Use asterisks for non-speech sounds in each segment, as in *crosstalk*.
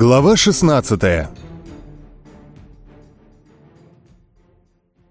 Глава 16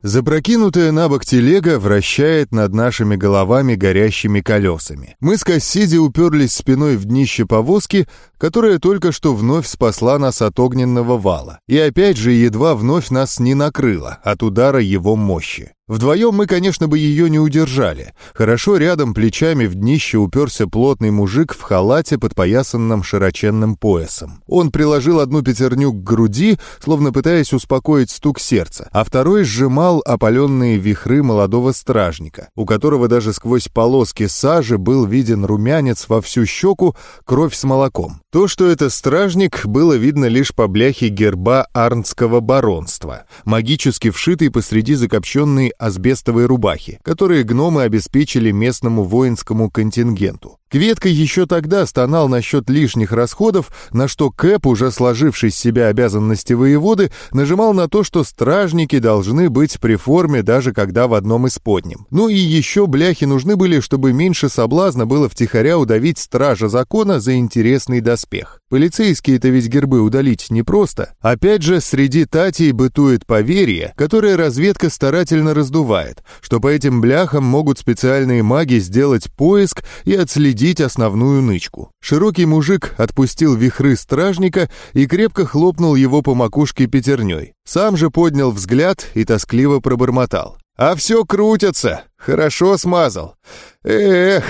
Запрокинутая на бок телега вращает над нашими головами горящими колесами. Мы с Кассиди уперлись спиной в днище повозки, которая только что вновь спасла нас от огненного вала. И опять же едва вновь нас не накрыло от удара его мощи. Вдвоем мы, конечно, бы ее не удержали. Хорошо рядом плечами в днище уперся плотный мужик в халате, подпоясанном широченным поясом. Он приложил одну пятерню к груди, словно пытаясь успокоить стук сердца, а второй сжимал опаленные вихры молодого стражника, у которого даже сквозь полоски сажи был виден румянец во всю щеку, кровь с молоком. То, что это стражник, было видно лишь по бляхе герба Арнского баронства, магически вшитый посреди закопченной асбестовой рубахи, которые гномы обеспечили местному воинскому контингенту. Кветка еще тогда стонал насчет лишних расходов, на что Кэп, уже сложивший с себя обязанности воеводы, нажимал на то, что стражники должны быть при форме, даже когда в одном из подним. Ну и еще бляхи нужны были, чтобы меньше соблазна было втихаря удавить стража закона за интересный доспех. Полицейские-то ведь гербы удалить непросто. Опять же, среди татей бытует поверье, которое разведка старательно раздувает, что по этим бляхам могут специальные маги сделать поиск и отследить следить основную нычку. Широкий мужик отпустил вихры стражника и крепко хлопнул его по макушке пятерней. Сам же поднял взгляд и тоскливо пробормотал. «А все крутятся! Хорошо смазал! Эх!»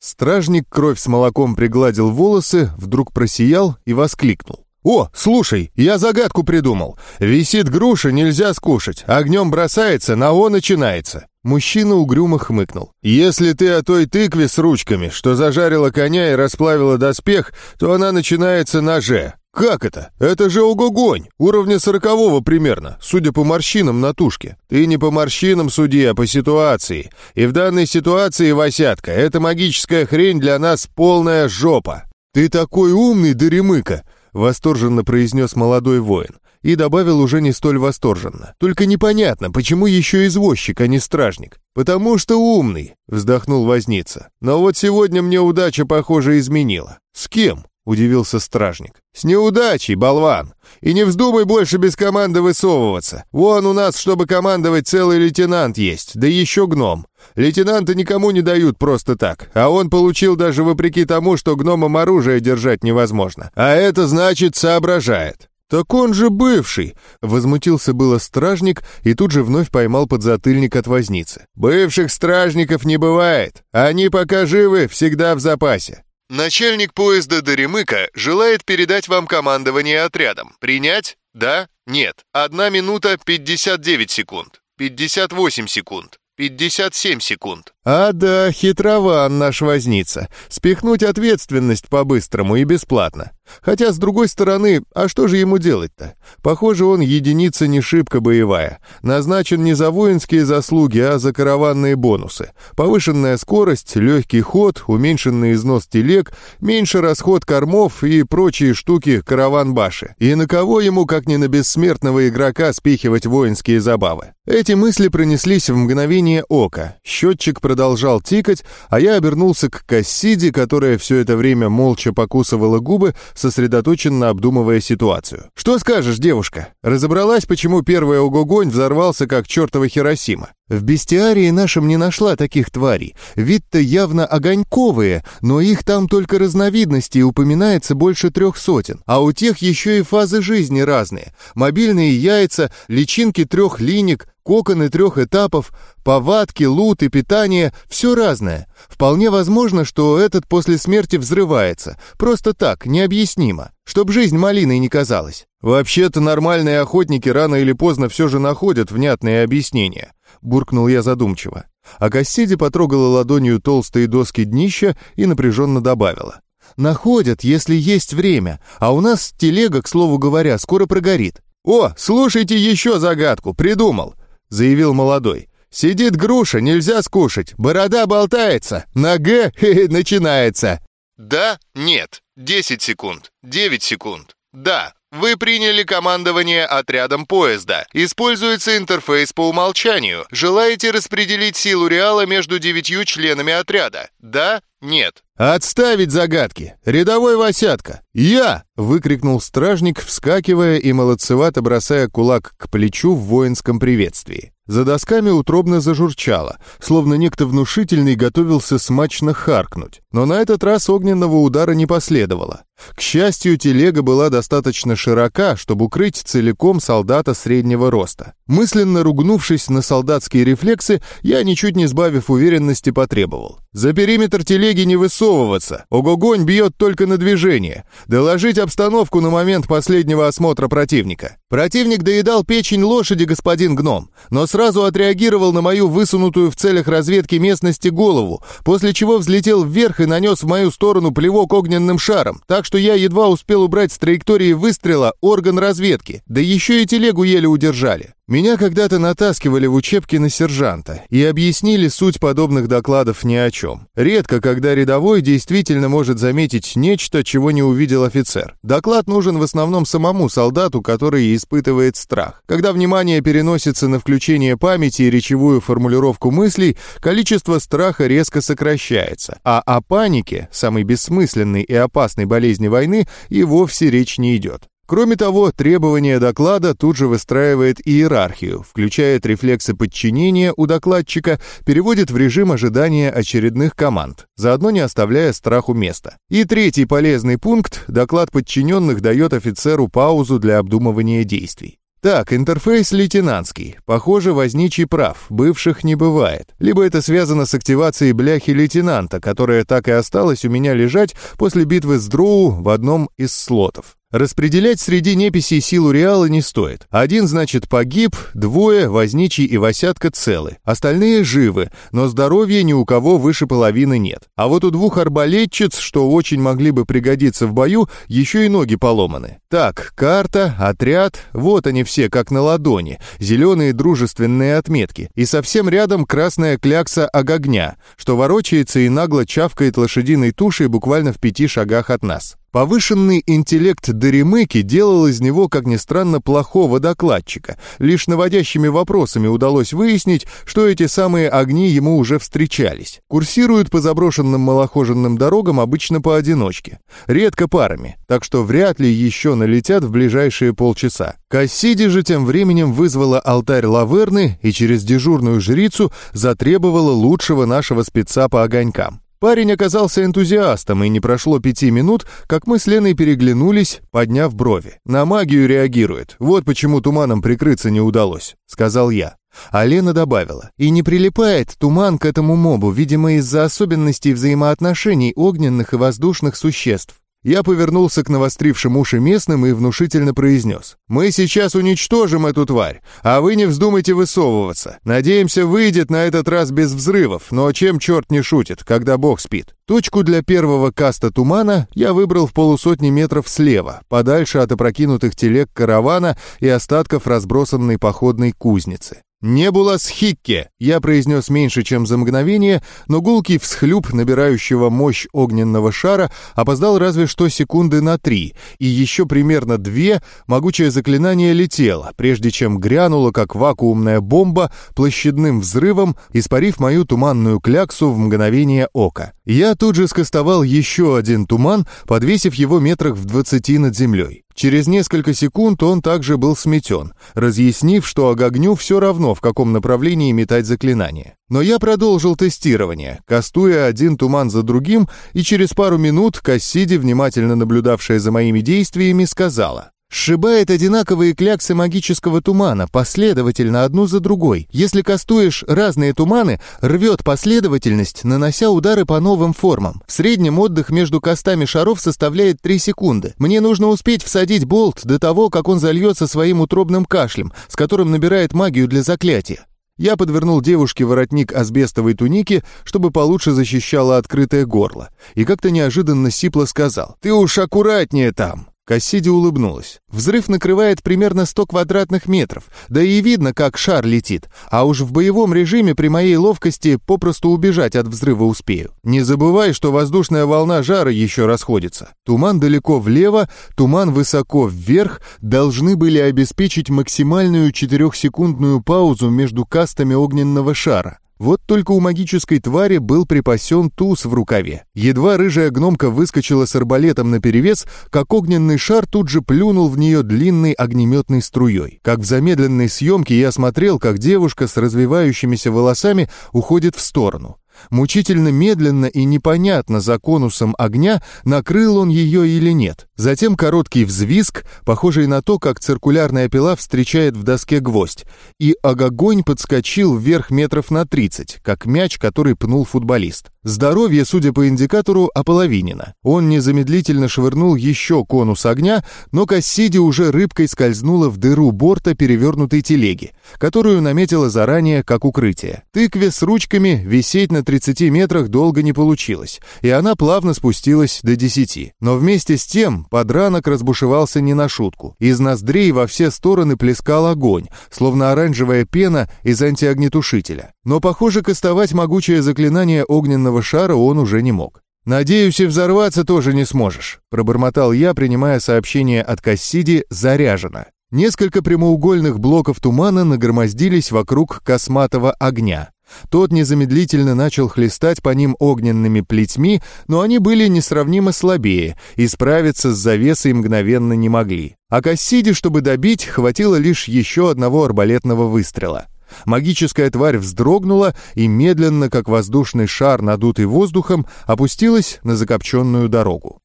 Стражник кровь с молоком пригладил волосы, вдруг просиял и воскликнул. «О, слушай, я загадку придумал. Висит груша, нельзя скушать. Огнем бросается, на о начинается. Мужчина угрюмо хмыкнул. «Если ты о той тыкве с ручками, что зажарила коня и расплавила доспех, то она начинается на «Ж». «Как это? Это же огогонь! Уровня сорокового примерно, судя по морщинам на тушке. Ты не по морщинам суди, а по ситуации. И в данной ситуации, Васятка, эта магическая хрень для нас полная жопа». «Ты такой умный, Даремыка!» — восторженно произнес молодой воин и добавил уже не столь восторженно. «Только непонятно, почему еще извозчик, а не стражник?» «Потому что умный», — вздохнул возница. «Но вот сегодня мне удача, похоже, изменила». «С кем?» — удивился стражник. «С неудачей, болван! И не вздумай больше без команды высовываться. Вон у нас, чтобы командовать, целый лейтенант есть, да еще гном. Лейтенанта никому не дают просто так, а он получил даже вопреки тому, что гномам оружие держать невозможно. А это значит соображает. «Так он же бывший!» — возмутился было стражник и тут же вновь поймал подзатыльник от возницы. «Бывших стражников не бывает! Они пока живы, всегда в запасе!» «Начальник поезда Доремыка желает передать вам командование отрядом. Принять? Да? Нет. Одна минута 59 секунд. 58 секунд. 57 секунд. А да, хитрован наш возница. Спихнуть ответственность по-быстрому и бесплатно. Хотя, с другой стороны, а что же ему делать-то? Похоже, он единица не шибко боевая. Назначен не за воинские заслуги, а за караванные бонусы. Повышенная скорость, легкий ход, уменьшенный износ телег, меньше расход кормов и прочие штуки караван-баши. И на кого ему, как не на бессмертного игрока, спихивать воинские забавы? Эти мысли пронеслись в мгновение ока. Счетчик продолжал продолжал тикать, а я обернулся к Кассиде, которая все это время молча покусывала губы, сосредоточенно обдумывая ситуацию. «Что скажешь, девушка? Разобралась, почему первый огогонь взорвался, как чертова Хиросима?» В бестиарии нашем не нашла таких тварей. Вид-то явно огоньковые, но их там только разновидностей упоминается больше трех сотен. А у тех еще и фазы жизни разные. Мобильные яйца, личинки трех линик, коконы трех этапов, повадки, лут и питание — все разное. Вполне возможно, что этот после смерти взрывается. Просто так, необъяснимо. Чтоб жизнь малиной не казалась. Вообще-то нормальные охотники рано или поздно все же находят внятные объяснения буркнул я задумчиво. А Кассиди потрогала ладонью толстые доски днища и напряженно добавила. «Находят, если есть время, а у нас телега, к слову говоря, скоро прогорит». «О, слушайте еще загадку, придумал», — заявил молодой. «Сидит груша, нельзя скушать, борода болтается, на Г *laughs* начинается». «Да, нет, 10 секунд, 9 секунд, да, вы приняли командование отрядом поезда. Используется интерфейс по умолчанию. Желаете распределить силу Реала между девятью членами отряда? Да? Нет. «Отставить загадки! Рядовой Васятка! Я!» — выкрикнул стражник, вскакивая и молодцевато бросая кулак к плечу в воинском приветствии. За досками утробно зажурчало, словно некто внушительный готовился смачно харкнуть. Но на этот раз огненного удара не последовало. К счастью, телега была достаточно широка, чтобы укрыть целиком солдата среднего роста. Мысленно ругнувшись на солдатские рефлексы, я, ничуть не сбавив уверенности, потребовал. «За периметр телеги не высовываться. Огогонь бьет только на движение. Доложить обстановку на момент последнего осмотра противника». Противник доедал печень лошади, господин гном, но сразу отреагировал на мою высунутую в целях разведки местности голову, после чего взлетел вверх и нанес в мою сторону плевок огненным шаром, так что я едва успел убрать с траектории выстрела орган разведки, да еще и телегу еле удержали. Меня когда-то натаскивали в учебке на сержанта и объяснили суть подобных докладов ни о чем. Редко, когда рядовой действительно может заметить нечто, чего не увидел офицер. Доклад нужен в основном самому солдату, который испытывает страх. Когда внимание переносится на включение памяти и речевую формулировку мыслей, количество страха резко сокращается, а о панике, самой бессмысленной и опасной болезни войны, и вовсе речь не идет. Кроме того, требование доклада тут же выстраивает иерархию, включает рефлексы подчинения у докладчика, переводит в режим ожидания очередных команд, заодно не оставляя страху места. И третий полезный пункт – доклад подчиненных дает офицеру паузу для обдумывания действий. Так, интерфейс лейтенантский. Похоже, возничий прав, бывших не бывает. Либо это связано с активацией бляхи лейтенанта, которая так и осталась у меня лежать после битвы с Дроу в одном из слотов. Распределять среди неписей силу Реала не стоит. Один, значит, погиб, двое, Возничий и Васятка целы. Остальные живы, но здоровья ни у кого выше половины нет. А вот у двух арбалетчиц, что очень могли бы пригодиться в бою, еще и ноги поломаны. Так, карта, отряд, вот они все, как на ладони. Зеленые дружественные отметки. И совсем рядом красная клякса огогня, что ворочается и нагло чавкает лошадиной тушей буквально в пяти шагах от нас. Повышенный интеллект Даримыки делал из него, как ни странно, плохого докладчика. Лишь наводящими вопросами удалось выяснить, что эти самые огни ему уже встречались. Курсируют по заброшенным малохоженным дорогам обычно поодиночке, редко парами, так что вряд ли еще налетят в ближайшие полчаса. Кассиди же тем временем вызвала алтарь Лаверны и через дежурную жрицу затребовала лучшего нашего спеца по огонькам. Парень оказался энтузиастом, и не прошло пяти минут, как мы с Леной переглянулись, подняв брови. На магию реагирует, вот почему туманом прикрыться не удалось, сказал я. А Лена добавила, и не прилипает туман к этому мобу, видимо, из-за особенностей взаимоотношений огненных и воздушных существ. Я повернулся к навострившим уши местным и внушительно произнес. «Мы сейчас уничтожим эту тварь, а вы не вздумайте высовываться. Надеемся, выйдет на этот раз без взрывов, но чем черт не шутит, когда бог спит?» Точку для первого каста тумана я выбрал в полусотни метров слева, подальше от опрокинутых телег каравана и остатков разбросанной походной кузницы. «Не было схикки!» Я произнес меньше, чем за мгновение, но гулкий всхлюп набирающего мощь огненного шара опоздал разве что секунды на три, и еще примерно две могучее заклинание летело, прежде чем грянуло, как вакуумная бомба, площадным взрывом, испарив мою туманную кляксу в мгновение ока. Я тут же скостовал еще один туман, подвесив его метрах в двадцати над землей. Через несколько секунд он также был сметен, разъяснив, что огогню все равно, в каком направлении метать заклинание. Но я продолжил тестирование, кастуя один туман за другим, и через пару минут Кассиди, внимательно наблюдавшая за моими действиями, сказала Сшибает одинаковые кляксы магического тумана, последовательно одну за другой. Если кастуешь разные туманы, рвет последовательность, нанося удары по новым формам. В среднем отдых между кастами шаров составляет 3 секунды. Мне нужно успеть всадить болт до того, как он зальется своим утробным кашлем, с которым набирает магию для заклятия. Я подвернул девушке воротник асбестовой туники, чтобы получше защищало открытое горло, и как-то неожиданно сипло сказал «Ты уж аккуратнее там!» Кассиди улыбнулась. Взрыв накрывает примерно 100 квадратных метров, да и видно, как шар летит, а уж в боевом режиме при моей ловкости попросту убежать от взрыва успею. Не забывай, что воздушная волна жара еще расходится. Туман далеко влево, туман высоко вверх должны были обеспечить максимальную четырехсекундную паузу между кастами огненного шара. Вот только у магической твари был припасен туз в рукаве. Едва рыжая гномка выскочила с арбалетом наперевес, как огненный шар тут же плюнул в нее длинной огнеметной струей. Как в замедленной съемке я смотрел, как девушка с развивающимися волосами уходит в сторону. Мучительно медленно и непонятно за конусом огня, накрыл он ее или нет. Затем короткий взвизг, похожий на то, как циркулярная пила встречает в доске гвоздь, и огонь подскочил вверх метров на 30, как мяч, который пнул футболист. Здоровье, судя по индикатору, ополовинено. Он незамедлительно швырнул еще конус огня, но Кассиди уже рыбкой скользнула в дыру борта перевернутой телеги, которую наметила заранее как укрытие. Тыкве с ручками висеть на 30 метрах долго не получилось, и она плавно спустилась до 10. Но вместе с тем подранок разбушевался не на шутку. Из ноздрей во все стороны плескал огонь, словно оранжевая пена из антиогнетушителя. Но, похоже, кастовать могучее заклинание огненного шара он уже не мог. «Надеюсь, и взорваться тоже не сможешь», — пробормотал я, принимая сообщение от Кассиди «заряжено». Несколько прямоугольных блоков тумана нагромоздились вокруг косматого огня. Тот незамедлительно начал хлестать по ним огненными плетьми, но они были несравнимо слабее и справиться с завесой мгновенно не могли. А Кассиди, чтобы добить, хватило лишь еще одного арбалетного выстрела. Магическая тварь вздрогнула и медленно, как воздушный шар, надутый воздухом, опустилась на закопченную дорогу.